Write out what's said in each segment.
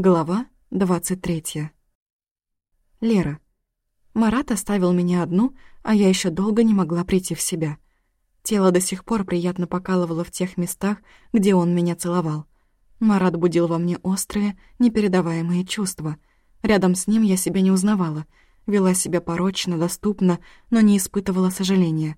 Глава 23. Лера. Марат оставил меня одну, а я еще долго не могла прийти в себя. Тело до сих пор приятно покалывало в тех местах, где он меня целовал. Марат будил во мне острые, непередаваемые чувства. Рядом с ним я себя не узнавала, вела себя порочно, доступно, но не испытывала сожаления.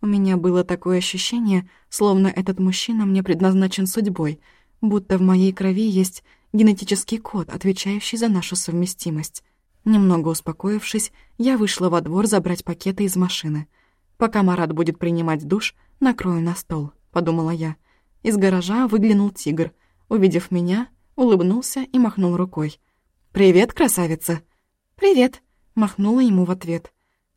У меня было такое ощущение, словно этот мужчина мне предназначен судьбой, будто в моей крови есть генетический код, отвечающий за нашу совместимость. Немного успокоившись, я вышла во двор забрать пакеты из машины. «Пока Марат будет принимать душ, накрою на стол», — подумала я. Из гаража выглянул тигр. Увидев меня, улыбнулся и махнул рукой. «Привет, красавица!» «Привет!» — махнула ему в ответ.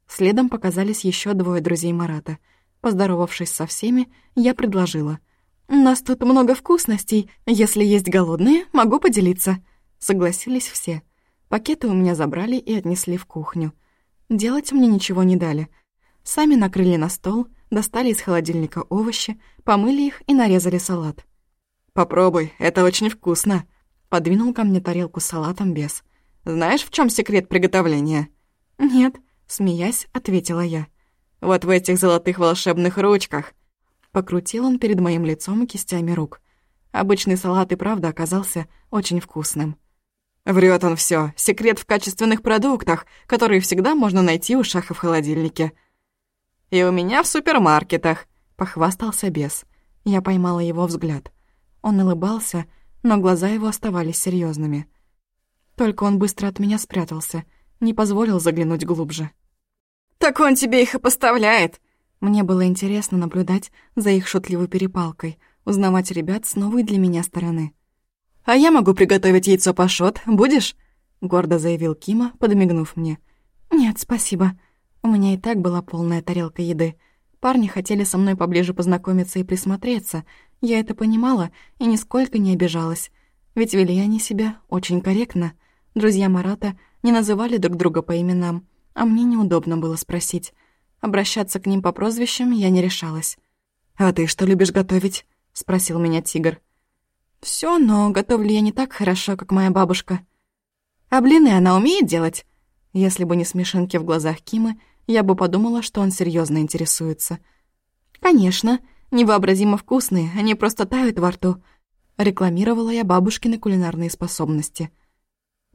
Следом показались еще двое друзей Марата. Поздоровавшись со всеми, я предложила — «У нас тут много вкусностей. Если есть голодные, могу поделиться». Согласились все. Пакеты у меня забрали и отнесли в кухню. Делать мне ничего не дали. Сами накрыли на стол, достали из холодильника овощи, помыли их и нарезали салат. «Попробуй, это очень вкусно», — подвинул ко мне тарелку с салатом без. «Знаешь, в чем секрет приготовления?» «Нет», — смеясь, ответила я. «Вот в этих золотых волшебных ручках. Покрутил он перед моим лицом кистями рук. Обычный салат и правда оказался очень вкусным. Врет он все. Секрет в качественных продуктах, которые всегда можно найти у шаха в холодильнике. И у меня в супермаркетах, похвастался бес. Я поймала его взгляд. Он улыбался, но глаза его оставались серьезными. Только он быстро от меня спрятался, не позволил заглянуть глубже. «Так он тебе их и поставляет!» Мне было интересно наблюдать за их шутливой перепалкой, узнавать ребят с новой для меня стороны. «А я могу приготовить яйцо пашот, будешь?» — гордо заявил Кима, подмигнув мне. «Нет, спасибо. У меня и так была полная тарелка еды. Парни хотели со мной поближе познакомиться и присмотреться. Я это понимала и нисколько не обижалась. Ведь вели они себя очень корректно. Друзья Марата не называли друг друга по именам, а мне неудобно было спросить — Обращаться к ним по прозвищам я не решалась. «А ты что любишь готовить?» — спросил меня тигр. Все, но готовлю я не так хорошо, как моя бабушка. А блины она умеет делать?» Если бы не смешинки в глазах Кимы, я бы подумала, что он серьезно интересуется. «Конечно, невообразимо вкусные, они просто тают во рту», — рекламировала я бабушкины кулинарные способности.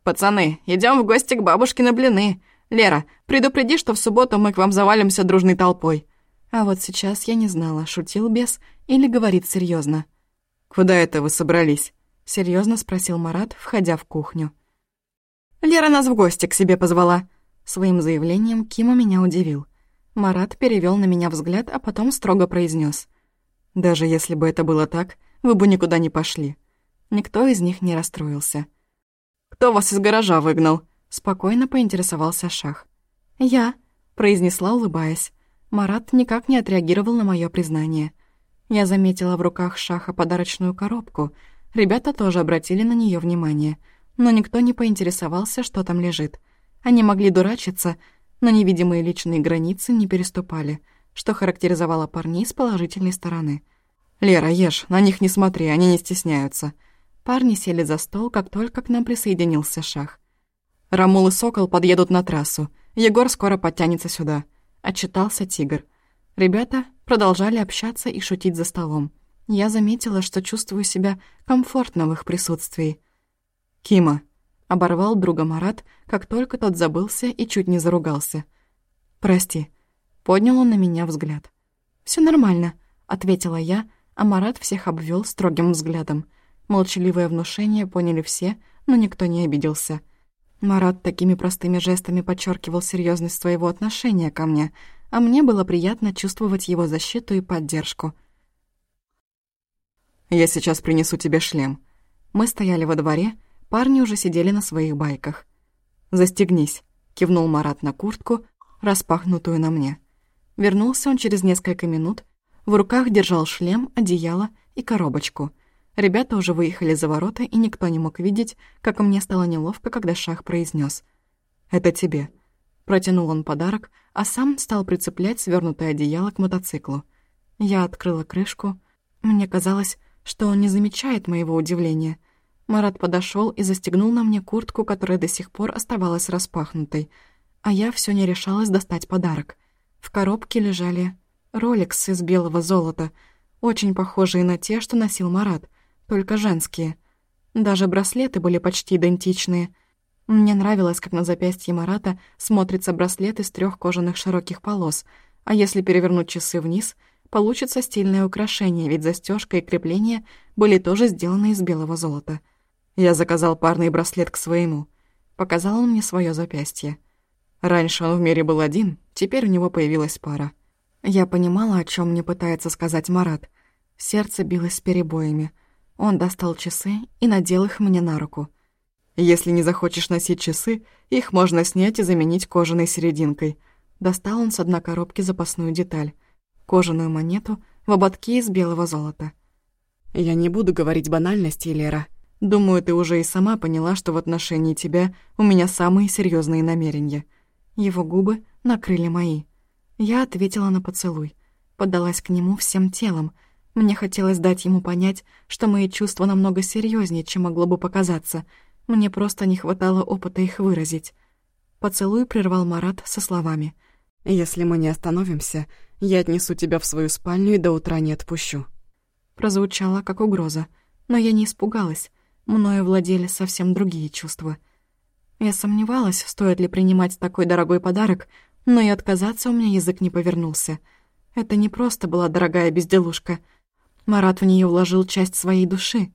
«Пацаны, идем в гости к бабушке на блины. Лера, предупреди, что в субботу мы к вам завалимся дружной толпой». А вот сейчас я не знала, шутил бес или говорит серьезно. «Куда это вы собрались?» — серьезно спросил Марат, входя в кухню. «Лера нас в гости к себе позвала». Своим заявлением Кима меня удивил. Марат перевел на меня взгляд, а потом строго произнес: «Даже если бы это было так, вы бы никуда не пошли». Никто из них не расстроился. «Кто вас из гаража выгнал?» Спокойно поинтересовался Шах. «Я», — произнесла, улыбаясь. Марат никак не отреагировал на мое признание. Я заметила в руках Шаха подарочную коробку. Ребята тоже обратили на нее внимание. Но никто не поинтересовался, что там лежит. Они могли дурачиться, но невидимые личные границы не переступали, что характеризовало парней с положительной стороны. «Лера, ешь, на них не смотри, они не стесняются». Парни сели за стол, как только к нам присоединился Шах. Рамул и Сокол подъедут на трассу. Егор скоро подтянется сюда. Отчитался тигр. Ребята продолжали общаться и шутить за столом. Я заметила, что чувствую себя комфортно в их присутствии. «Кима», — оборвал друга Марат, как только тот забылся и чуть не заругался. «Прости», — поднял он на меня взгляд. Все нормально», — ответила я, а Марат всех обвел строгим взглядом. Молчаливое внушение поняли все, но никто не обиделся. Марат такими простыми жестами подчеркивал серьезность своего отношения ко мне, а мне было приятно чувствовать его защиту и поддержку. «Я сейчас принесу тебе шлем». Мы стояли во дворе, парни уже сидели на своих байках. «Застегнись», — кивнул Марат на куртку, распахнутую на мне. Вернулся он через несколько минут, в руках держал шлем, одеяло и коробочку — Ребята уже выехали за ворота, и никто не мог видеть, как мне стало неловко, когда Шах произнес: «Это тебе». Протянул он подарок, а сам стал прицеплять свернутое одеяло к мотоциклу. Я открыла крышку. Мне казалось, что он не замечает моего удивления. Марат подошел и застегнул на мне куртку, которая до сих пор оставалась распахнутой, а я все не решалась достать подарок. В коробке лежали роликсы из белого золота, очень похожие на те, что носил Марат, только женские. Даже браслеты были почти идентичные. Мне нравилось, как на запястье Марата смотрится браслет из трех кожаных широких полос, а если перевернуть часы вниз, получится стильное украшение, ведь застежка и крепление были тоже сделаны из белого золота. Я заказал парный браслет к своему. Показал он мне свое запястье. Раньше он в мире был один, теперь у него появилась пара. Я понимала, о чем мне пытается сказать Марат. Сердце билось с перебоями. Он достал часы и надел их мне на руку. «Если не захочешь носить часы, их можно снять и заменить кожаной серединкой». Достал он с одной коробки запасную деталь. Кожаную монету в ободке из белого золота. «Я не буду говорить банальности, Лера. Думаю, ты уже и сама поняла, что в отношении тебя у меня самые серьезные намерения». Его губы накрыли мои. Я ответила на поцелуй. Подалась к нему всем телом. Мне хотелось дать ему понять, что мои чувства намного серьезнее, чем могло бы показаться. Мне просто не хватало опыта их выразить. Поцелуй прервал Марат со словами. «Если мы не остановимся, я отнесу тебя в свою спальню и до утра не отпущу». Прозвучало как угроза, но я не испугалась. Мною владели совсем другие чувства — я сомневалась, стоит ли принимать такой дорогой подарок, но и отказаться у меня язык не повернулся. Это не просто была дорогая безделушка. Марат в нее вложил часть своей души.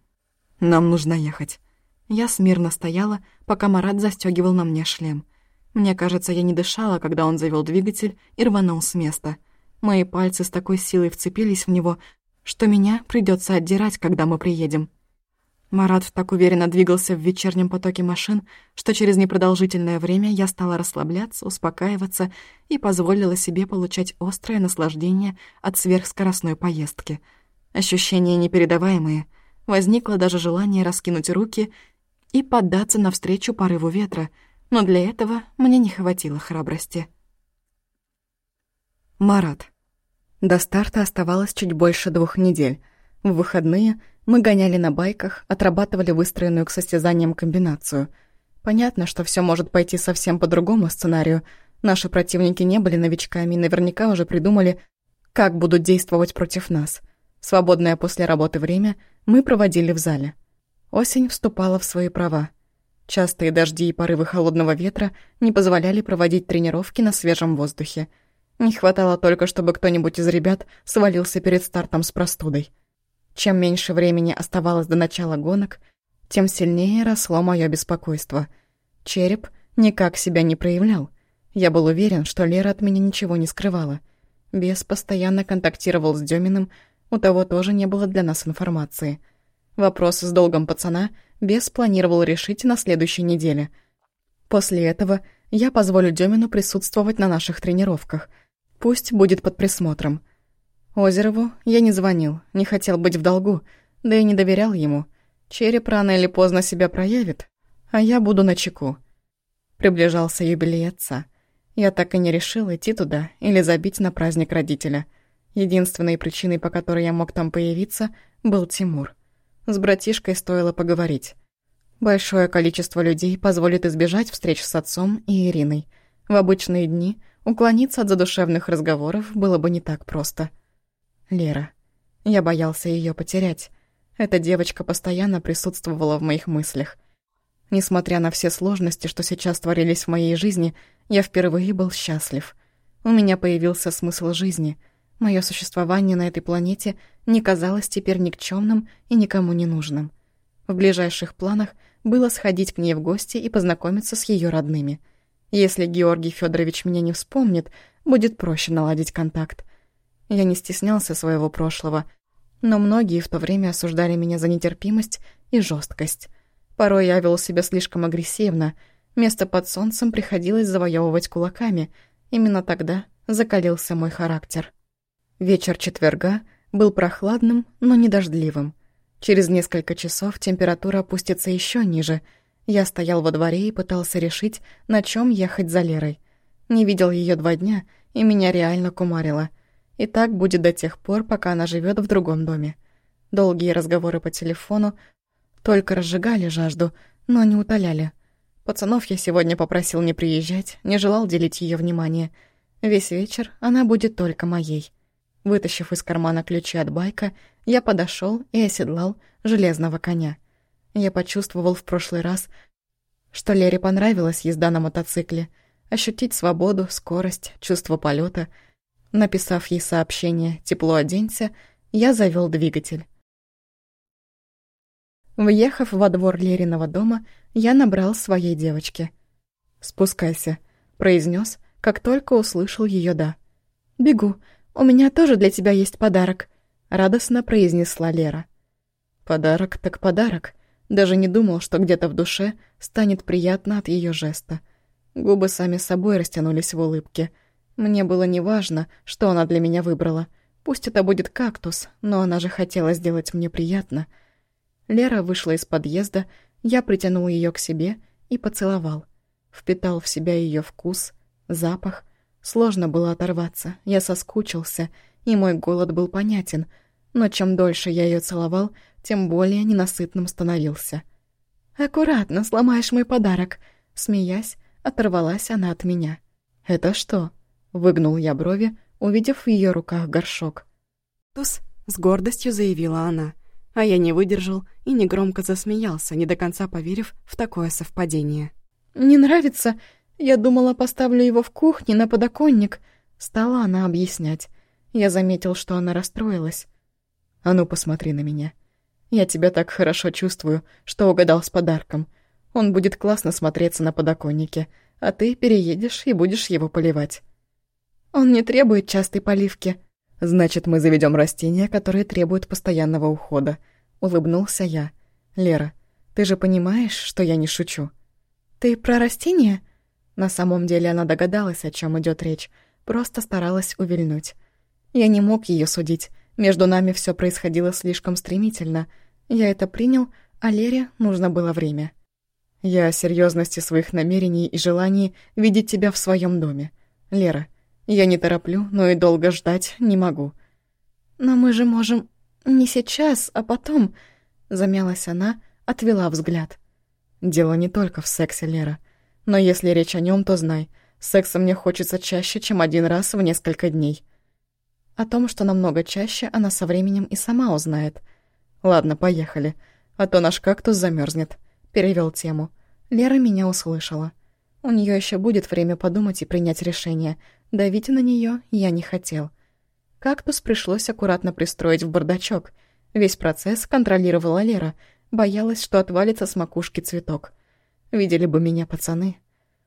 «Нам нужно ехать». Я смирно стояла, пока Марат застегивал на мне шлем. Мне кажется, я не дышала, когда он завел двигатель и рванул с места. Мои пальцы с такой силой вцепились в него, что меня придется отдирать, когда мы приедем. Марат так уверенно двигался в вечернем потоке машин, что через непродолжительное время я стала расслабляться, успокаиваться и позволила себе получать острое наслаждение от сверхскоростной поездки. Ощущения непередаваемые. Возникло даже желание раскинуть руки и поддаться навстречу порыву ветра, но для этого мне не хватило храбрости. Марат. До старта оставалось чуть больше двух недель. В выходные мы гоняли на байках, отрабатывали выстроенную к состязаниям комбинацию. Понятно, что все может пойти совсем по другому сценарию. Наши противники не были новичками и наверняка уже придумали, как будут действовать против нас. Свободное после работы время мы проводили в зале. Осень вступала в свои права. Частые дожди и порывы холодного ветра не позволяли проводить тренировки на свежем воздухе. Не хватало только, чтобы кто-нибудь из ребят свалился перед стартом с простудой. Чем меньше времени оставалось до начала гонок, тем сильнее росло мое беспокойство. Череп никак себя не проявлял. Я был уверен, что Лера от меня ничего не скрывала. Бес постоянно контактировал с Деминым, у того тоже не было для нас информации. Вопрос с долгом пацана Бес планировал решить на следующей неделе. После этого я позволю Демину присутствовать на наших тренировках. Пусть будет под присмотром. Озерову я не звонил, не хотел быть в долгу, да и не доверял ему. Череп рано или поздно себя проявит, а я буду на чеку. Приближался юбилей отца. Я так и не решил идти туда или забить на праздник родителя. Единственной причиной, по которой я мог там появиться, был Тимур. С братишкой стоило поговорить. Большое количество людей позволит избежать встреч с отцом и Ириной. В обычные дни уклониться от задушевных разговоров было бы не так просто. Лера. Я боялся ее потерять. Эта девочка постоянно присутствовала в моих мыслях. Несмотря на все сложности, что сейчас творились в моей жизни, я впервые был счастлив. У меня появился смысл жизни. Мое существование на этой планете не казалось теперь никчемным и никому не нужным. В ближайших планах было сходить к ней в гости и познакомиться с ее родными. Если Георгий Федорович меня не вспомнит, будет проще наладить контакт. Я не стеснялся своего прошлого, но многие в то время осуждали меня за нетерпимость и жесткость. Порой я вел себя слишком агрессивно, место под солнцем приходилось завоевывать кулаками. Именно тогда закалился мой характер. Вечер четверга был прохладным, но не дождливым. Через несколько часов температура опустится еще ниже. Я стоял во дворе и пытался решить, на чем ехать за Лерой. Не видел ее два дня, и меня реально кумарило — и так будет до тех пор, пока она живет в другом доме. Долгие разговоры по телефону, Только разжигали жажду, но не утоляли. Пацанов я сегодня попросил не приезжать, не желал делить ее внимание. Весь вечер она будет только моей. Вытащив из кармана ключи от байка, я подошел и оседлал железного коня. Я почувствовал в прошлый раз, что Лере понравилась езда на мотоцикле. Ощутить свободу, скорость, чувство полета. Написав ей сообщение «Тепло оденься», я завел двигатель. Въехав во двор Лериного дома, я набрал своей девочке. «Спускайся», — произнес, как только услышал ее «да». «Бегу. У меня тоже для тебя есть подарок», — радостно произнесла Лера. «Подарок так подарок». Даже не думал, что где-то в душе станет приятно от ее жеста. Губы сами собой растянулись в улыбке. Мне было неважно, что она для меня выбрала. Пусть это будет кактус, но она же хотела сделать мне приятно — Лера вышла из подъезда, я притянул ее к себе и поцеловал. Впитал в себя ее вкус, запах. Сложно было оторваться, я соскучился, и мой голод был понятен, но чем дольше я ее целовал, тем более ненасытным становился. «Аккуратно, сломаешь мой подарок», — смеясь, оторвалась она от меня. «Это что?» — выгнул я брови, увидев в ее руках горшок. «Туз», — с гордостью заявила она. А я не выдержал и негромко засмеялся, не до конца поверив в такое совпадение. «Не нравится? Я думала, поставлю его в кухне на подоконник», — стала она объяснять. Я заметил, что она расстроилась. «А ну, посмотри на меня. Я тебя так хорошо чувствую, что угадал с подарком. Он будет классно смотреться на подоконнике, а ты переедешь и будешь его поливать». «Он не требует частой поливки», Значит, мы заведем растения, которые требуют постоянного ухода. Улыбнулся я. Лера, ты же понимаешь, что я не шучу? Ты про растения? На самом деле она догадалась, о чем идет речь, просто старалась увильнуть. Я не мог ее судить. Между нами все происходило слишком стремительно. Я это принял, а Лере нужно было время. Я о серьезности своих намерений и желаний видеть тебя в своем доме. Лера, я не тороплю, но и долго ждать не могу. Но мы же можем не сейчас, а потом, замялась она, отвела взгляд. Дело не только в сексе, Лера. Но если речь о нем, то знай, секса мне хочется чаще, чем один раз в несколько дней. О том, что намного чаще, она со временем и сама узнает. Ладно, поехали, а то наш кактус замерзнет. Перевел тему. Лера меня услышала. У нее еще будет время подумать и принять решение, Давить на нее я не хотел. Кактус пришлось аккуратно пристроить в бардачок. Весь процесс контролировала Лера, боялась, что отвалится с макушки цветок. Видели бы меня пацаны.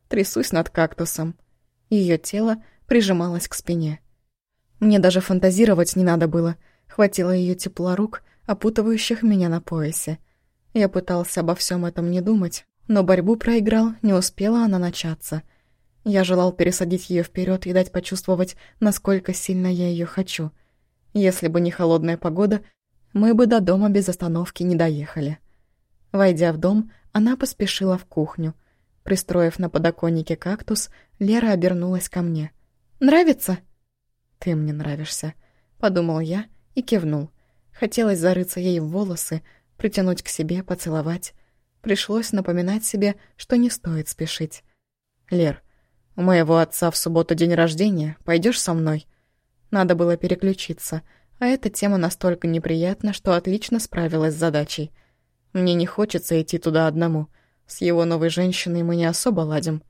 Трясусь над кактусом. Ее тело прижималось к спине. Мне даже фантазировать не надо было. Хватило ее тепла рук, опутывающих меня на поясе. Я пытался обо всем этом не думать, но борьбу проиграл, не успела она начаться. Я желал пересадить ее вперед и дать почувствовать, насколько сильно я ее хочу. Если бы не холодная погода, мы бы до дома без остановки не доехали. Войдя в дом, она поспешила в кухню. Пристроив на подоконнике кактус, Лера обернулась ко мне. «Нравится?» «Ты мне нравишься», — подумал я и кивнул. Хотелось зарыться ей в волосы, притянуть к себе, поцеловать. Пришлось напоминать себе, что не стоит спешить. «Лер, у моего отца в субботу день рождения. Пойдешь со мной?» Надо было переключиться, а эта тема настолько неприятна, что отлично справилась с задачей. Мне не хочется идти туда одному. С его новой женщиной мы не особо ладим.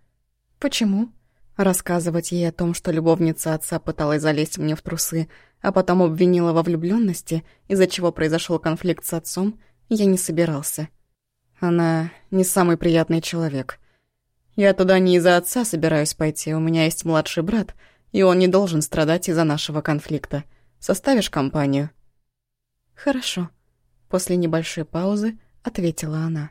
«Почему?» Рассказывать ей о том, что любовница отца пыталась залезть мне в трусы, а потом обвинила во влюбленности, из-за чего произошел конфликт с отцом, я не собирался. Она не самый приятный человек. Я туда не из-за отца собираюсь пойти, у меня есть младший брат, и он не должен страдать из-за нашего конфликта. Составишь компанию?» «Хорошо», — после небольшой паузы ответила она.